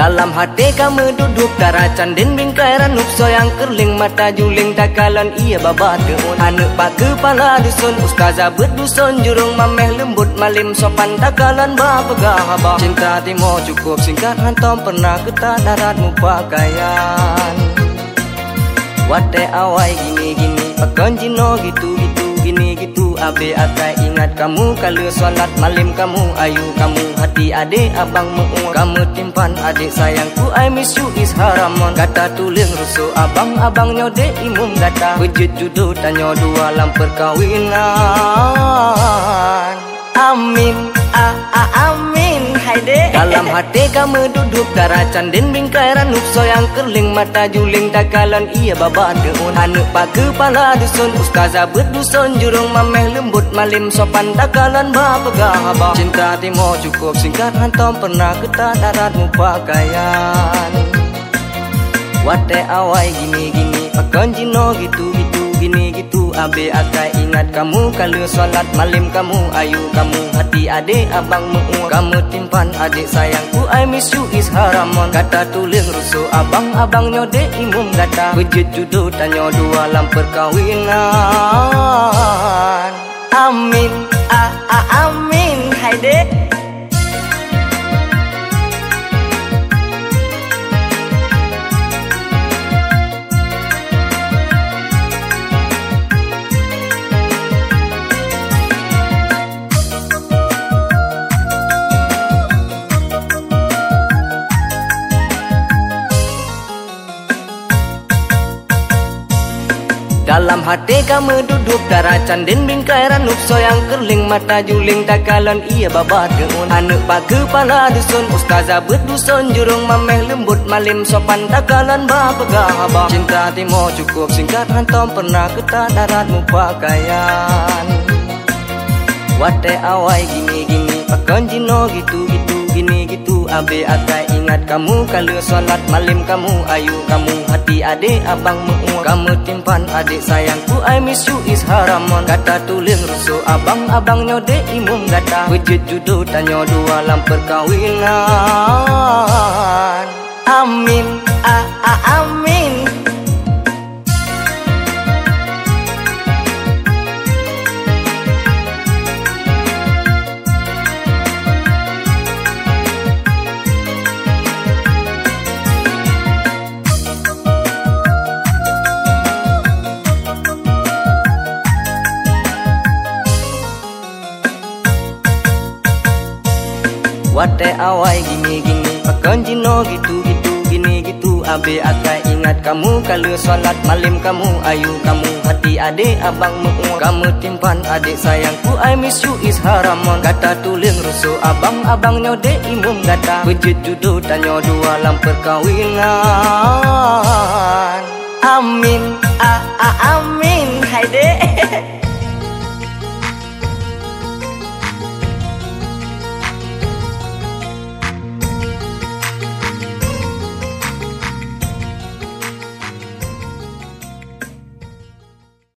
Dalam hati kamu duduk taracan din bingkai ranuk soyang kerling mata juling takalan ia baba teun. Anak pak kepala dusun ustazah berdusun jurung mameh lembut malim sopan takalan bapa gahaba cinta timo cukup singkat hantam pernah ketat daratmu pakaian Wate awai gini gini pakan jino gitu gitu gini gitu abe akai ingat kamu kalau solat malim kamu. Ayu kamu hati adik abang mu kamu timpan adik sayangku I miss you is haramon. Kata tuling rusuh abang abang nyode imum gata wujud judo tanya dua lam perkawinan hati kamu duduk taracan din bingkai ranuk soyang kerling mata juling takalan ia baba deun anak pak kepala dusun. Ustazah berdusun jurung mameh lembut malim sopan takalan bapa gahaba cinta timo cukup singkat hantam pernah ketat daratmu pakaian Wate awai gini gini pakan jino gitu gitu gini gitu abe akai ingat kamu kalau solat malim kamu ayu kamu hati adik abang mu kamu timpan adik sayangku I miss you is haramon. Kata tuling rusuh abang abang nyode imum kata wujud judo tanya dua lam perkawinan amin a a amin. Hai dek Dalam hati kamu duduk taracan din bingkai ranuk soyang kerling mata juling takalan ia baba teun anak pak kepala dusun ustazah berdusun jurung mameh lembut malim sopan takalan bapa gahaba cinta timo cukup singkat hantam pernah ketat daratmu pakaian Wate awai gini gini pakan jino gitu abe akai ingat kamu. Kalau solat malim kamu ayu kamu. Hati adik abang mu kamu timpan adik sayangku I miss you is haramon kata tuling rusuh abang abang nyode imum gata wujud judo tanya dua lam perkawinan amin. A a amin Wate awai gini gini pakan jino gitu gitu gini gitu. Abe akai ingat kamu kalau solat malim kamu ayu kamu. Hati adik abang mu kamu timpan adik sayangku. I miss you is haramon. Kata tuling rusuh abang abang nyode imum gata. Wujud judo tanya dua lam perkawinan amin a a amin. Hai dek